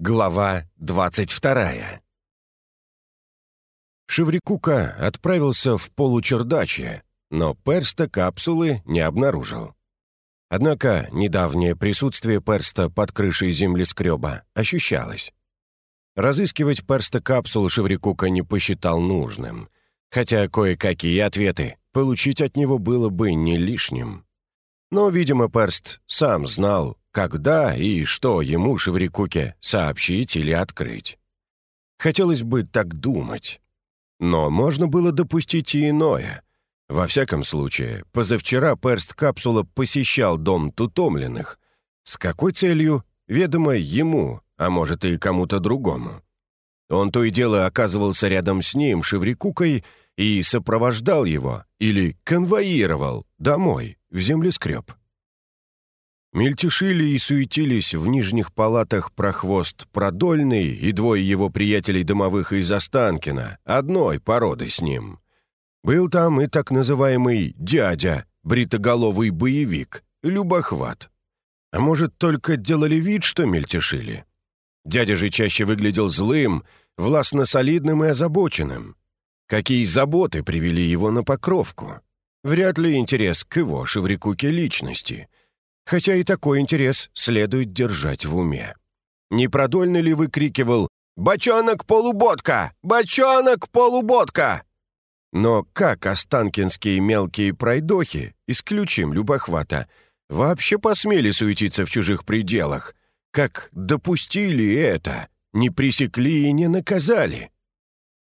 Глава 22 Шеврикука отправился в получердачье, но перста капсулы не обнаружил. Однако недавнее присутствие перста под крышей землескреба ощущалось. Разыскивать перста капсулы Шеврикука не посчитал нужным, хотя кое-какие ответы получить от него было бы не лишним. Но, видимо, перст сам знал, когда и что ему, Шеврикуке, сообщить или открыть. Хотелось бы так думать. Но можно было допустить и иное. Во всяком случае, позавчера перст капсула посещал дом тутомленных. С какой целью? Ведомо ему, а может и кому-то другому. Он то и дело оказывался рядом с ним, Шеврикукой, и сопровождал его или конвоировал домой, в землескреб. Мельтешили и суетились в нижних палатах прохвост Продольный и двое его приятелей-домовых из Останкина, одной породы с ним. Был там и так называемый «дядя», бритоголовый боевик, любохват. А может, только делали вид, что мельтешили? Дядя же чаще выглядел злым, властно-солидным и озабоченным. Какие заботы привели его на покровку? Вряд ли интерес к его шеврикуке личности — хотя и такой интерес следует держать в уме. Непродольно ли выкрикивал «Бочонок-полуботка! Бочонок-полуботка!» Но как останкинские мелкие пройдохи, исключим любохвата, вообще посмели суетиться в чужих пределах? Как допустили это, не пресекли и не наказали?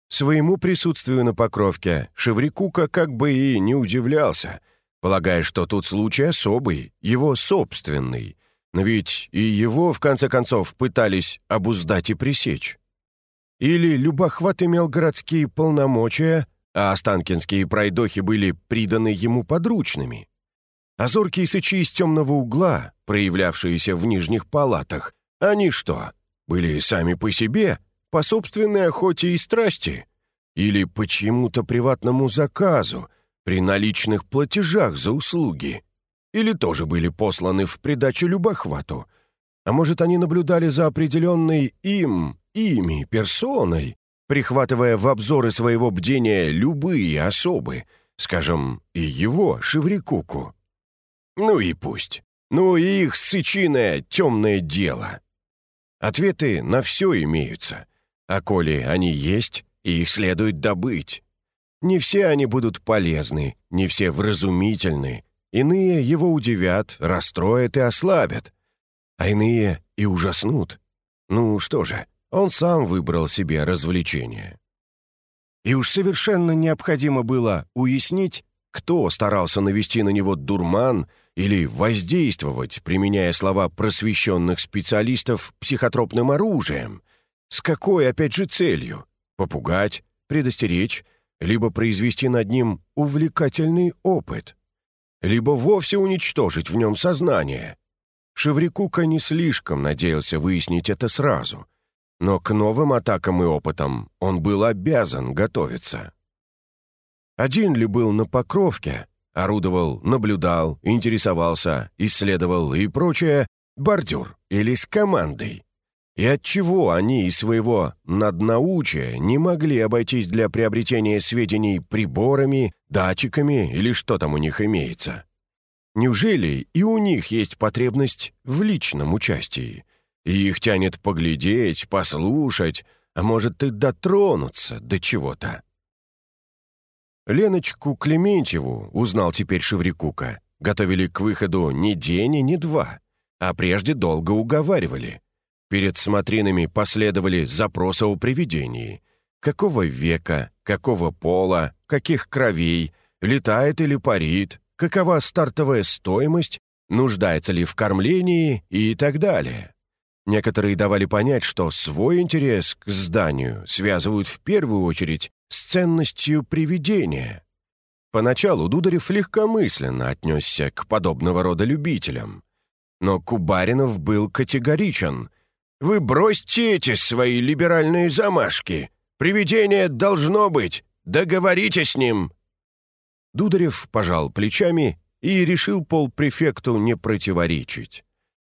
Своему присутствию на Покровке Шеврикука как бы и не удивлялся — полагая, что тут случай особый, его собственный. Но ведь и его, в конце концов, пытались обуздать и пресечь. Или Любохват имел городские полномочия, а останкинские пройдохи были приданы ему подручными. А зоркие сычи из темного угла, проявлявшиеся в нижних палатах, они что, были сами по себе, по собственной охоте и страсти? Или по чьему-то приватному заказу, при наличных платежах за услуги? Или тоже были посланы в придачу любохвату? А может, они наблюдали за определенной им, ими, персоной, прихватывая в обзоры своего бдения любые особы, скажем, и его, Шеврикуку? Ну и пусть. Ну и их сычиное темное дело. Ответы на все имеются. А коли они есть, их следует добыть. Не все они будут полезны, не все вразумительны. Иные его удивят, расстроят и ослабят. А иные и ужаснут. Ну что же, он сам выбрал себе развлечение. И уж совершенно необходимо было уяснить, кто старался навести на него дурман или воздействовать, применяя слова просвещенных специалистов психотропным оружием. С какой, опять же, целью? Попугать, предостеречь, либо произвести над ним увлекательный опыт, либо вовсе уничтожить в нем сознание. Шеврикука не слишком надеялся выяснить это сразу, но к новым атакам и опытам он был обязан готовиться. Один ли был на Покровке, орудовал, наблюдал, интересовался, исследовал и прочее, бордюр или с командой. И отчего они из своего наднаучия не могли обойтись для приобретения сведений приборами, датчиками или что там у них имеется? Неужели и у них есть потребность в личном участии? И их тянет поглядеть, послушать, а может и дотронуться до чего-то? Леночку Клементьеву, узнал теперь Шеврикука, готовили к выходу ни день и ни два, а прежде долго уговаривали — Перед смотринами последовали запросы о привидении. Какого века, какого пола, каких кровей, летает или парит, какова стартовая стоимость, нуждается ли в кормлении и так далее. Некоторые давали понять, что свой интерес к зданию связывают в первую очередь с ценностью привидения. Поначалу Дударев легкомысленно отнесся к подобного рода любителям. Но Кубаринов был категоричен вы бросьте эти свои либеральные замашки. Привидение должно быть. Договоритесь с ним». Дударев пожал плечами и решил полпрефекту не противоречить.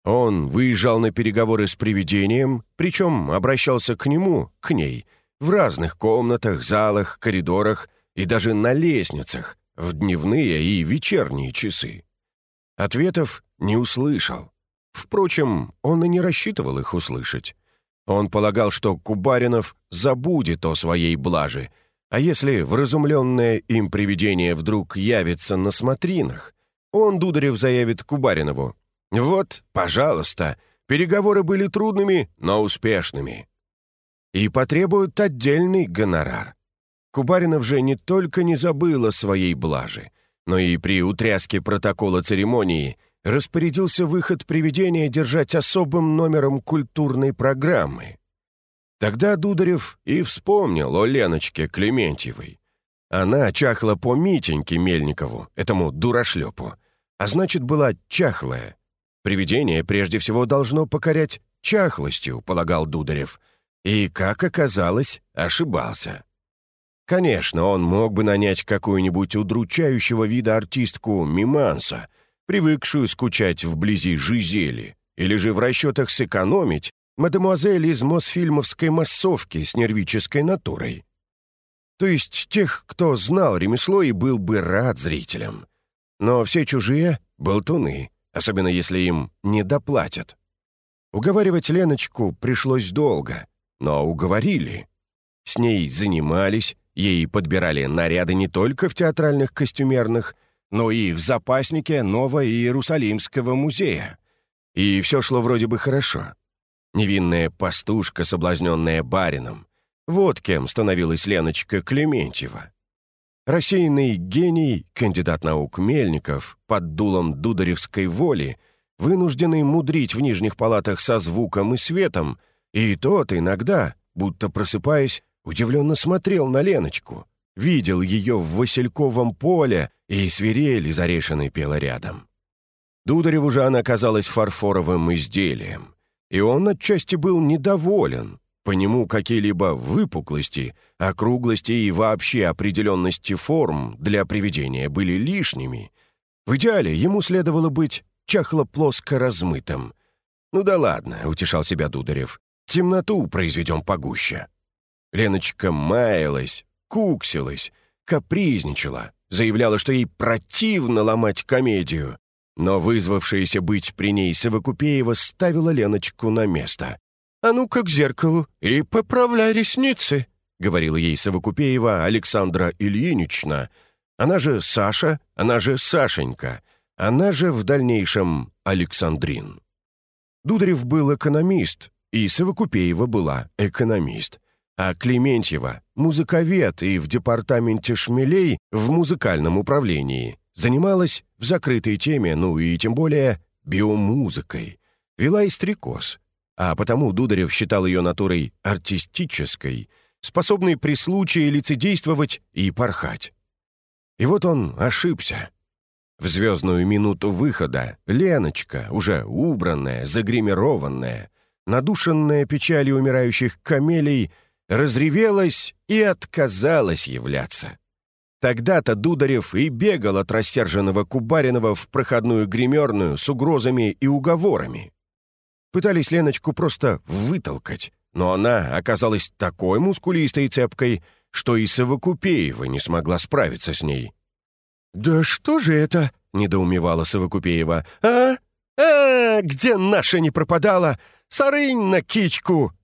Он выезжал на переговоры с привидением, причем обращался к нему, к ней, в разных комнатах, залах, коридорах и даже на лестницах в дневные и вечерние часы. Ответов не услышал. Впрочем, он и не рассчитывал их услышать. Он полагал, что Кубаринов забудет о своей блаже, а если вразумленное им привидение вдруг явится на смотринах, он, Дударев, заявит Кубаринову. «Вот, пожалуйста, переговоры были трудными, но успешными». И потребуют отдельный гонорар. Кубаринов же не только не забыл о своей блаже, но и при утряске протокола церемонии распорядился выход привидения держать особым номером культурной программы. Тогда Дударев и вспомнил о Леночке Клементьевой. Она чахла по Митеньке Мельникову, этому дурашлепу, а значит, была чахлая. Привидение прежде всего должно покорять чахлостью, полагал Дударев, и, как оказалось, ошибался. Конечно, он мог бы нанять какую-нибудь удручающего вида артистку Миманса, привыкшую скучать вблизи Жизели, или же в расчетах сэкономить мадемуазель из Мосфильмовской массовки с нервической натурой. То есть тех, кто знал ремесло и был бы рад зрителям. Но все чужие — болтуны, особенно если им не доплатят. Уговаривать Леночку пришлось долго, но уговорили. С ней занимались, Ей подбирали наряды не только в театральных костюмерных, но и в запаснике Ново-Иерусалимского музея. И все шло вроде бы хорошо. Невинная пастушка, соблазненная барином. Вот кем становилась Леночка Клементьева. Рассеянный гений, кандидат наук Мельников, под дулом дударевской воли, вынужденный мудрить в нижних палатах со звуком и светом, и тот иногда, будто просыпаясь, удивленно смотрел на Леночку, видел ее в Васильковом поле, и свирель из Орешиной пела рядом. Дудареву же она казалась фарфоровым изделием, и он отчасти был недоволен. По нему какие-либо выпуклости, округлости и вообще определенности форм для приведения были лишними. В идеале ему следовало быть чахло-плоско размытым. «Ну да ладно», — утешал себя Дударев, — «темноту произведем погуще». Леночка маялась, куксилась, капризничала, заявляла, что ей противно ломать комедию. Но вызвавшаяся быть при ней Совокупеева ставила Леночку на место. «А ну-ка к зеркалу и поправляй ресницы», — говорила ей Совокупеева Александра Ильинична. Она же Саша, она же Сашенька, она же в дальнейшем Александрин. Дударев был экономист, и Совокупеева была экономист а Клементьева — музыковед и в департаменте шмелей в музыкальном управлении. Занималась в закрытой теме, ну и тем более биомузыкой. Вела и стрекоз. А потому Дударев считал ее натурой артистической, способной при случае лицедействовать и порхать. И вот он ошибся. В звездную минуту выхода Леночка, уже убранная, загримированная, надушенная печалью умирающих камелей — разревелась и отказалась являться. Тогда-то Дударев и бегал от рассерженного Кубаринова в проходную гримерную с угрозами и уговорами. Пытались Леночку просто вытолкать, но она оказалась такой мускулистой и цепкой, что и Совокупеева не смогла справиться с ней. «Да что же это?» — недоумевала Совокупеева. «А? А, где наша не пропадала? Сарынь на кичку!»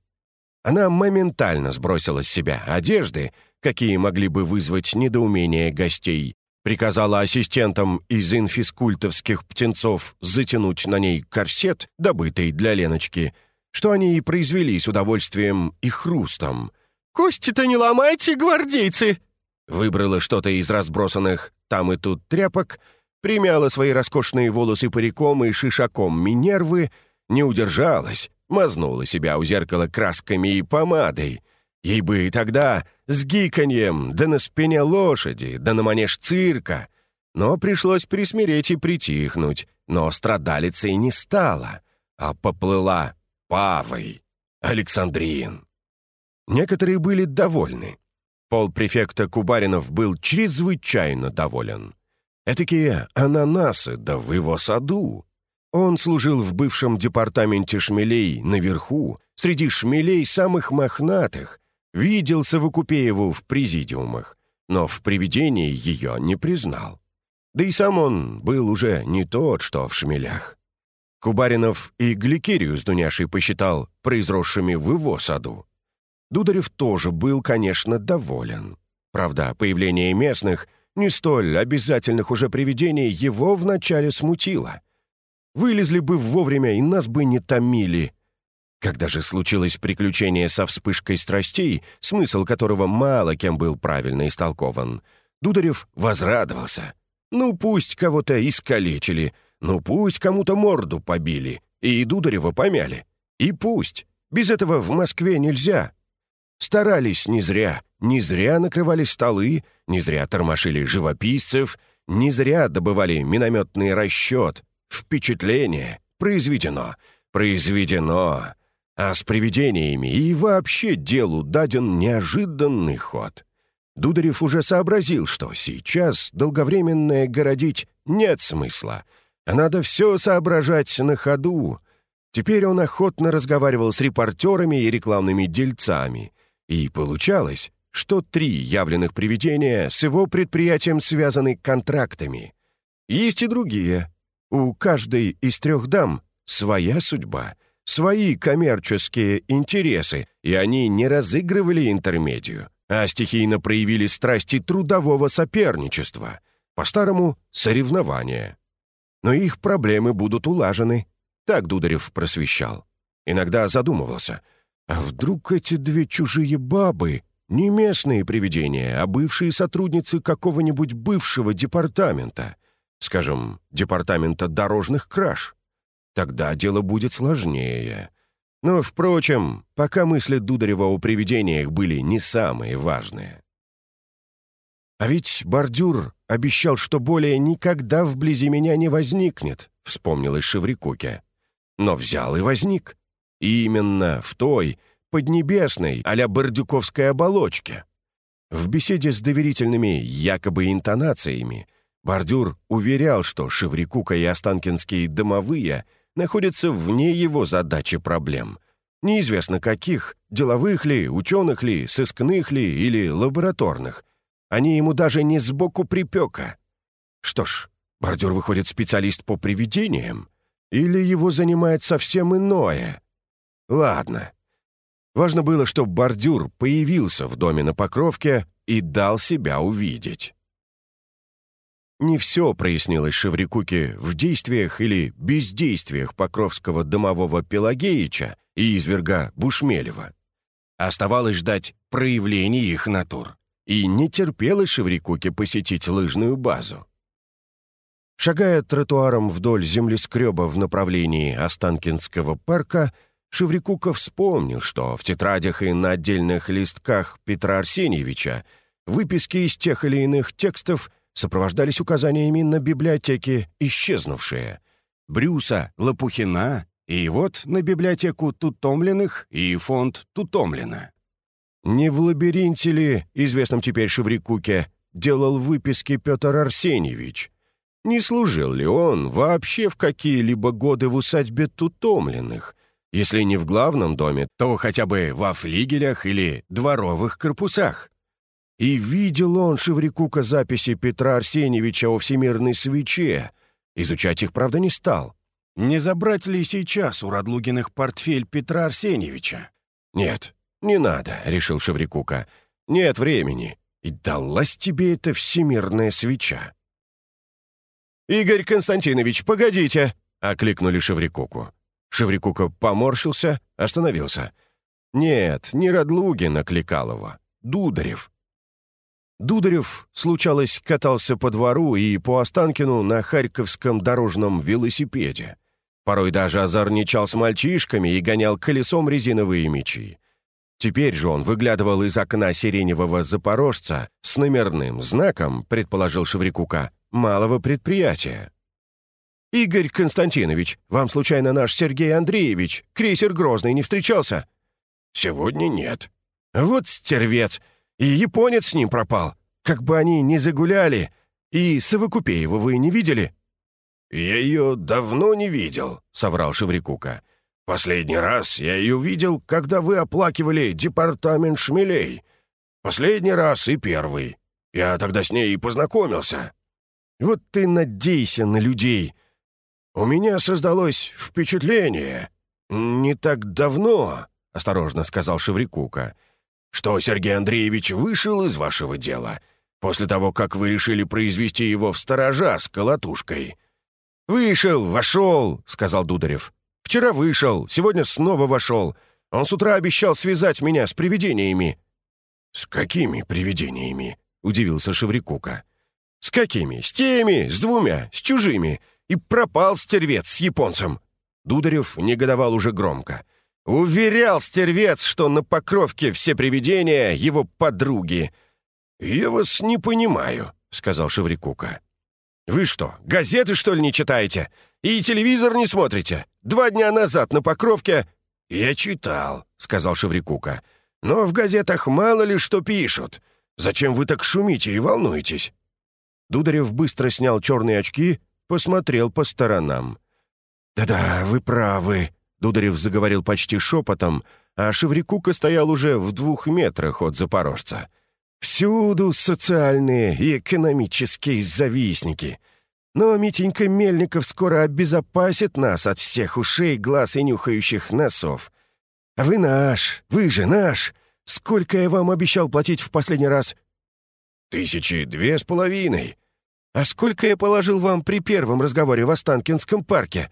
Она моментально сбросила с себя одежды, какие могли бы вызвать недоумение гостей, приказала ассистентам из инфискультовских птенцов затянуть на ней корсет, добытый для Леночки, что они и произвели с удовольствием и хрустом. «Кости-то не ломайте, гвардейцы!» Выбрала что-то из разбросанных там и тут тряпок, примяла свои роскошные волосы париком и шишаком Минервы, не удержалась, мазнула себя у зеркала красками и помадой. Ей бы и тогда с гиканьем, да на спине лошади, да на манеж цирка. Но пришлось присмиреть и притихнуть, но страдалицей не стала, а поплыла Павой, Александрин. Некоторые были довольны. Пол-префекта Кубаринов был чрезвычайно доволен. Этакие ананасы, да в его саду. Он служил в бывшем департаменте шмелей наверху, среди шмелей самых мохнатых, видел Совокупееву в президиумах, но в привидении ее не признал. Да и сам он был уже не тот, что в шмелях. Кубаринов и Гликерию с Дуняшей посчитал произросшими в его саду. Дударев тоже был, конечно, доволен. Правда, появление местных, не столь обязательных уже привидений, его вначале смутило. Вылезли бы вовремя и нас бы не томили. Когда же случилось приключение со вспышкой страстей, смысл которого мало кем был правильно истолкован, Дударев возрадовался. Ну, пусть кого-то искалечили, ну, пусть кому-то морду побили, и Дударева помяли. И пусть. Без этого в Москве нельзя. Старались не зря, не зря накрывали столы, не зря тормошили живописцев, не зря добывали минометный расчет. Впечатление произведено, произведено. А с привидениями и вообще делу даден неожиданный ход. Дударев уже сообразил, что сейчас долговременное городить нет смысла, надо все соображать на ходу. Теперь он охотно разговаривал с репортерами и рекламными дельцами, и получалось, что три явленных привидения с его предприятием связаны контрактами. Есть и другие. У каждой из трех дам своя судьба, свои коммерческие интересы, и они не разыгрывали интермедию, а стихийно проявили страсти трудового соперничества, по-старому — соревнования. Но их проблемы будут улажены. Так Дударев просвещал. Иногда задумывался — а вдруг эти две чужие бабы не местные привидения, а бывшие сотрудницы какого-нибудь бывшего департамента, скажем, департамента дорожных краж? Тогда дело будет сложнее. Но, впрочем, пока мысли Дударева о привидениях были не самые важные. «А ведь бордюр обещал, что более никогда вблизи меня не возникнет», — вспомнилось Шеврикуке. Но взял и возник. И именно в той, поднебесной, а-ля Бордюковской оболочке. В беседе с доверительными якобы интонациями Бордюр уверял, что Шеврикука и Останкинские домовые находятся вне его задачи проблем. Неизвестно каких, деловых ли, ученых ли, сыскных ли или лабораторных. Они ему даже не сбоку припека. Что ж, Бордюр выходит специалист по привидениям? Или его занимает совсем иное? Ладно. Важно было, чтобы бордюр появился в доме на Покровке и дал себя увидеть. Не все прояснилось Шеврикуке в действиях или бездействиях Покровского домового Пелагеича и изверга Бушмелева. Оставалось ждать проявлений их натур. И не терпелось Шеврикуке посетить лыжную базу. Шагая тротуаром вдоль землескреба в направлении Останкинского парка, Шеврикука вспомнил, что в тетрадях и на отдельных листках Петра Арсеньевича выписки из тех или иных текстов сопровождались указаниями на библиотеки исчезнувшие. Брюса, Лопухина и вот на библиотеку Тутомленных и фонд Тутомлина. Не в лабиринте ли, известном теперь Шеврикуке, делал выписки Петр Арсеньевич? Не служил ли он вообще в какие-либо годы в усадьбе Тутомленных — если не в главном доме, то хотя бы во флигелях или дворовых корпусах. И видел он Шеврикука записи Петра Арсеньевича о всемирной свече. Изучать их, правда, не стал. Не забрать ли сейчас у Радлугиных портфель Петра Арсеньевича? «Нет, не надо», — решил Шеврикука. «Нет времени. И далась тебе эта всемирная свеча». «Игорь Константинович, погодите!» — окликнули Шеврикуку. Шеврикука поморщился, остановился. «Нет, не Радлугин окликал его. Дударев». Дударев, случалось, катался по двору и по Останкину на харьковском дорожном велосипеде. Порой даже озорничал с мальчишками и гонял колесом резиновые мечи. Теперь же он выглядывал из окна сиреневого запорожца с номерным знаком, предположил Шеврикука, малого предприятия. «Игорь Константинович, вам случайно наш Сергей Андреевич, крейсер Грозный, не встречался?» «Сегодня нет». «Вот стервец! И японец с ним пропал. Как бы они ни загуляли. И Совокупеева вы не видели?» я ее давно не видел», — соврал Шеврикука. «Последний раз я ее видел, когда вы оплакивали департамент шмелей. Последний раз и первый. Я тогда с ней и познакомился». «Вот ты надейся на людей. У меня создалось впечатление. Не так давно, — осторожно сказал Шеврикука, — что Сергей Андреевич вышел из вашего дела» после того, как вы решили произвести его в сторожа с колотушкой». «Вышел, вошел», — сказал Дударев. «Вчера вышел, сегодня снова вошел. Он с утра обещал связать меня с привидениями». «С какими привидениями?» — удивился Шеврикука. «С какими? С теми, с двумя, с чужими. И пропал стервец с японцем». Дударев негодовал уже громко. «Уверял стервец, что на Покровке все привидения — его подруги. «Я вас не понимаю», — сказал Шеврикука. «Вы что, газеты, что ли, не читаете? И телевизор не смотрите? Два дня назад на Покровке...» «Я читал», — сказал Шеврикука. «Но в газетах мало ли что пишут. Зачем вы так шумите и волнуетесь?» Дударев быстро снял черные очки, посмотрел по сторонам. «Да-да, вы правы», — Дударев заговорил почти шепотом, а Шеврикука стоял уже в двух метрах от запорожца. Всюду социальные и экономические завистники. Но Митенька Мельников скоро обезопасит нас от всех ушей, глаз и нюхающих носов. А вы наш, вы же наш. Сколько я вам обещал платить в последний раз? Тысячи две с половиной. А сколько я положил вам при первом разговоре в Останкинском парке?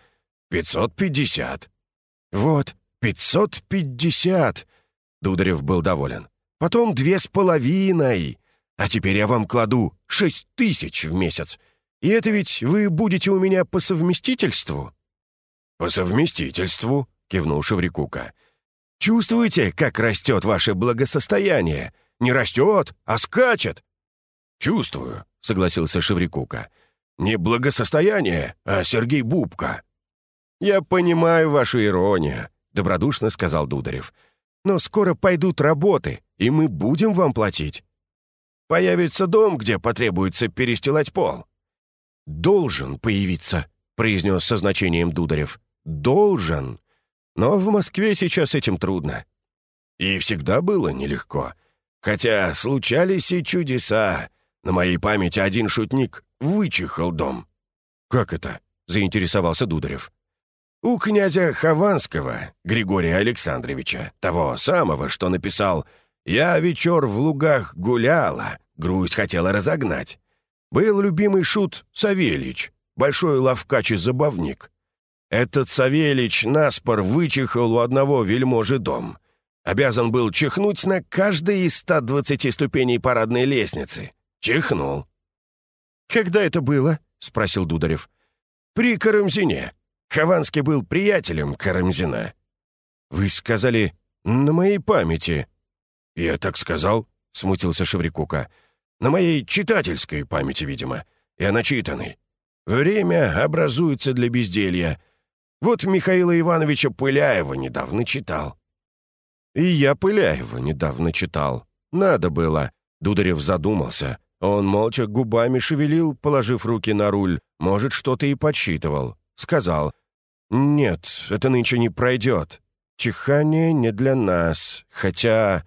Пятьсот пятьдесят. Вот, пятьсот пятьдесят. Дударев был доволен потом две с половиной, а теперь я вам кладу шесть тысяч в месяц. И это ведь вы будете у меня по совместительству?» «По совместительству», — кивнул Шеврикука. «Чувствуете, как растет ваше благосостояние? Не растет, а скачет!» «Чувствую», — согласился Шеврикука. «Не благосостояние, а Сергей Бубка». «Я понимаю вашу иронию», — добродушно сказал Дударев. «Но скоро пойдут работы, и мы будем вам платить. Появится дом, где потребуется перестилать пол». «Должен появиться», — произнес со значением Дударев. «Должен. Но в Москве сейчас этим трудно». И всегда было нелегко. Хотя случались и чудеса. На моей памяти один шутник вычихал дом. «Как это?» — заинтересовался Дударев. «У князя Хованского, Григория Александровича, того самого, что написал я вечер в лугах гуляла, грусть хотела разогнать. Был любимый шут Савельич, большой ловкач и забавник. Этот Савельич наспор вычихал у одного вельможи дом. Обязан был чихнуть на каждой из 120 ступеней парадной лестницы. Чихнул. «Когда это было?» — спросил Дударев. «При Карамзине. Хованский был приятелем Карамзина». «Вы сказали, на моей памяти», «Я так сказал?» — смутился Шеврикука. «На моей читательской памяти, видимо. Я начитанный. Время образуется для безделья. Вот Михаила Ивановича Пыляева недавно читал». «И я Пыляева недавно читал. Надо было». Дударев задумался. Он молча губами шевелил, положив руки на руль. Может, что-то и подсчитывал. Сказал. «Нет, это нынче не пройдет. Чихание не для нас. Хотя...»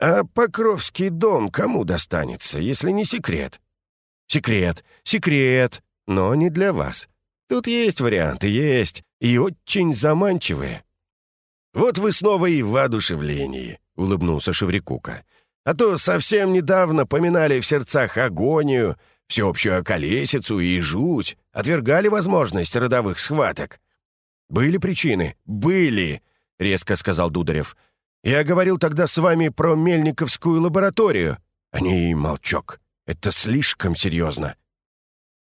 «А Покровский дом кому достанется, если не секрет?» «Секрет, секрет, но не для вас. Тут есть варианты, есть, и очень заманчивые». «Вот вы снова и в воодушевлении», — улыбнулся Шеврикука. «А то совсем недавно поминали в сердцах агонию, всеобщую околесицу и жуть, отвергали возможность родовых схваток». «Были причины? Были!» — резко сказал Дударев. Я говорил тогда с вами про Мельниковскую лабораторию. А не молчок. Это слишком серьезно».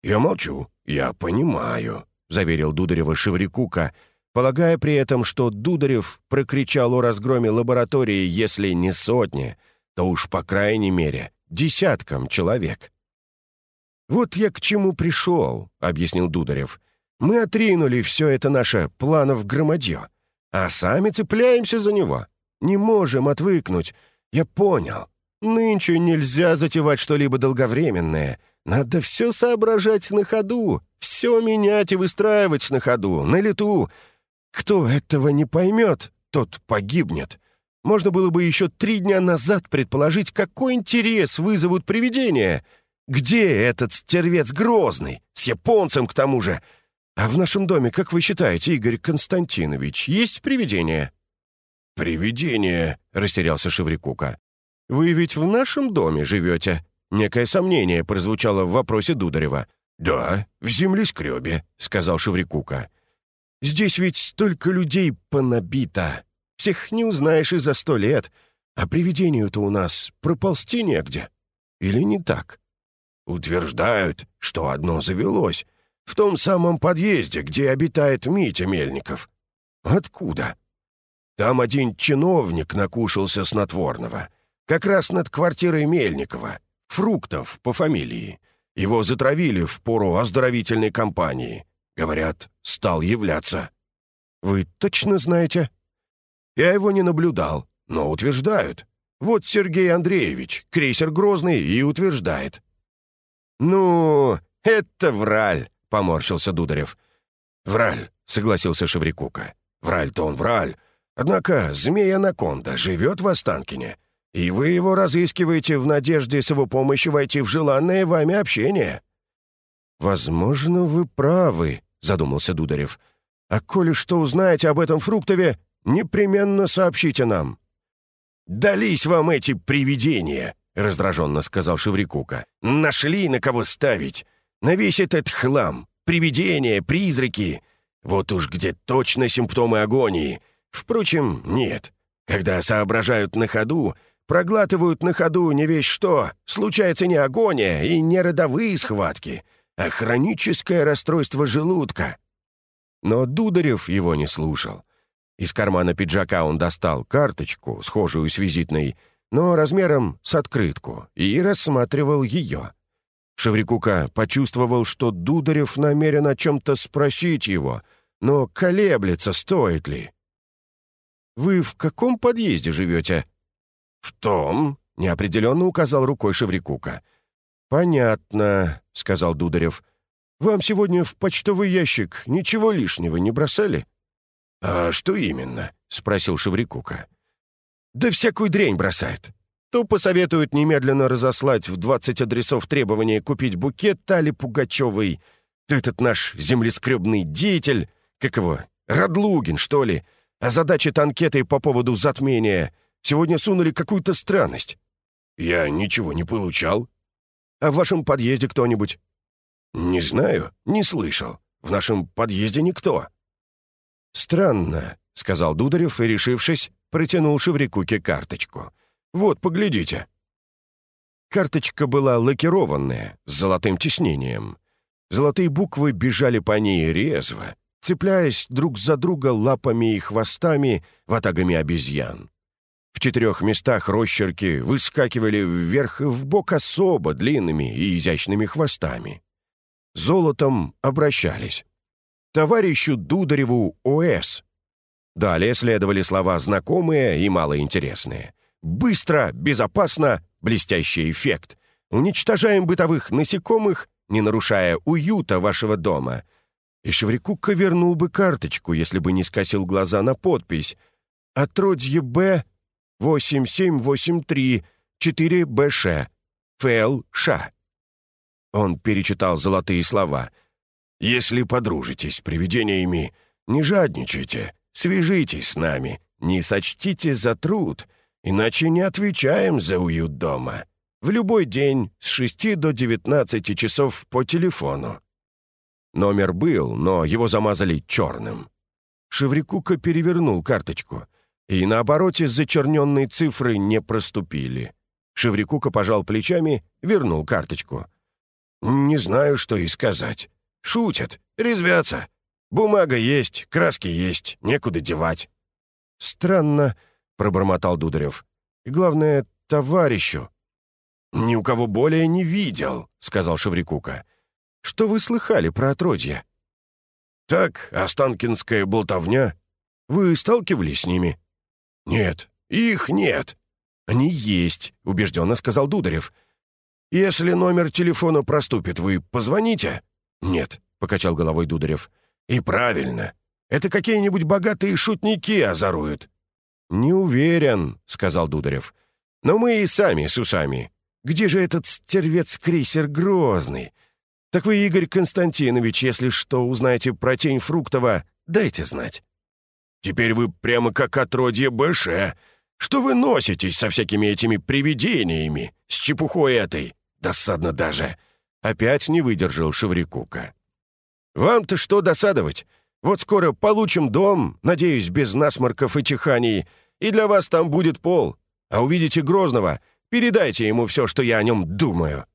«Я молчу, я понимаю», — заверил Дударева Шеврикука, полагая при этом, что Дударев прокричал о разгроме лаборатории, если не сотни, то уж по крайней мере десяткам человек. «Вот я к чему пришел», — объяснил Дударев. «Мы отринули все это наше планов громадье, а сами цепляемся за него. Не можем отвыкнуть. Я понял. Нынче нельзя затевать что-либо долговременное. Надо все соображать на ходу, все менять и выстраивать на ходу, на лету. Кто этого не поймет, тот погибнет. Можно было бы еще три дня назад предположить, какой интерес вызовут привидения. Где этот стервец Грозный? С японцем, к тому же. А в нашем доме, как вы считаете, Игорь Константинович, есть привидение?» «Привидение», — растерялся Шеврикука. «Вы ведь в нашем доме живете?» Некое сомнение прозвучало в вопросе Дударева. «Да, в землескребе», — сказал Шеврикука. «Здесь ведь столько людей понабито. Всех не узнаешь и за сто лет. А привидению-то у нас проползти негде. Или не так?» «Утверждают, что одно завелось. В том самом подъезде, где обитает Митя Мельников». «Откуда?» «Там один чиновник накушался снотворного. Как раз над квартирой Мельникова. Фруктов по фамилии. Его затравили в пору оздоровительной кампании. Говорят, стал являться. Вы точно знаете? Я его не наблюдал, но утверждают. Вот Сергей Андреевич, крейсер Грозный, и утверждает. «Ну, это враль», — поморщился Дударев. «Враль», — согласился Шеврикука. «Враль-то он враль. Однако змея-анаконда живет в Останкине. И вы его разыскиваете в надежде с его помощью войти в желанное вами общение». «Возможно, вы правы», — задумался Дударев. «А коли что узнаете об этом Фруктове, непременно сообщите нам». «Дались вам эти привидения», — раздраженно сказал Шеврикука. «Нашли на кого ставить. На весь этот хлам. Привидения, призраки. Вот уж где точно симптомы агонии. Впрочем, нет. Когда соображают на ходу, Проглатывают на ходу не весь что. Случается не агония и не родовые схватки, а хроническое расстройство желудка». Но Дударев его не слушал. Из кармана пиджака он достал карточку, схожую с визитной, но размером с открытку, и рассматривал ее. Шеврикука почувствовал, что Дударев намерен о чем-то спросить его, но колеблется, стоит ли. «Вы в каком подъезде живете?» «В том», — неопределенно указал рукой Шеврикука. «Понятно», — сказал Дударев. «Вам сегодня в почтовый ящик ничего лишнего не бросали?» «А что именно?» — спросил Шеврикука. «Да всякую дрянь бросают. То посоветуют немедленно разослать в двадцать адресов требования купить букет Тали Пугачевой, то этот наш землескребный деятель, как его, Радлугин, что ли, озадачит анкетой по поводу затмения — Сегодня сунули какую-то странность». «Я ничего не получал». «А в вашем подъезде кто-нибудь?» «Не знаю, не слышал. В нашем подъезде никто». «Странно», — сказал Дударев и, решившись, протянул Шеврикуке карточку. «Вот, поглядите». Карточка была лакированная, с золотым тиснением. Золотые буквы бежали по ней резво, цепляясь друг за друга лапами и хвостами ватагами обезьян. В четырех местах росчерки выскакивали вверх и вбок особо длинными и изящными хвостами. Золотом обращались. Товарищу Дудареву ОС. Далее следовали слова знакомые и малоинтересные. «Быстро, безопасно, блестящий эффект. Уничтожаем бытовых насекомых, не нарушая уюта вашего дома». И Шеврикука вернул бы карточку, если бы не скосил глаза на подпись. «Отродье Б 8783 4БШ. ФЛШ. Он перечитал золотые слова. «Если подружитесь с привидениями, не жадничайте, свяжитесь с нами, не сочтите за труд, иначе не отвечаем за уют дома. В любой день с 6 до 19 часов по телефону». Номер был, но его замазали черным. Шеврикука перевернул карточку — и на обороте зачерненные цифры не проступили. Шеврикука пожал плечами, вернул карточку. «Не знаю, что и сказать. Шутят, резвятся. Бумага есть, краски есть, некуда девать». «Странно», — пробормотал Дударев. «И главное, товарищу». «Ни у кого более не видел», — сказал Шеврикука. «Что вы слыхали про отродье?» «Так, Останкинская болтовня. Вы сталкивались с ними?» «Нет, их нет». «Они есть», — убежденно сказал Дударев. Если номер телефона проступит, вы позвоните?» «Нет», — покачал головой Дударев. «И правильно. Это какие-нибудь богатые шутники озоруют». «Не уверен», — сказал Дударев. «Но мы и сами с усами. Где же этот стервец-крейсер Грозный? Так вы, Игорь Константинович, если что узнаете про тень Фруктова, дайте знать». «Теперь вы прямо как отродье Бэше. Что вы носитесь со всякими этими привидениями, с чепухой этой? Досадно даже». Опять не выдержал Шеврикука. «Вам-то что досадовать? Вот скоро получим дом, надеюсь, без насморков и чиханий, и для вас там будет пол. А увидите Грозного, передайте ему все, что я о нем думаю».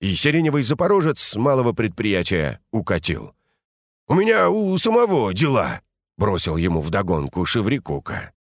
И сиреневый запорожец с малого предприятия укатил. «У меня у самого дела», — бросил ему вдогонку Шеврикука.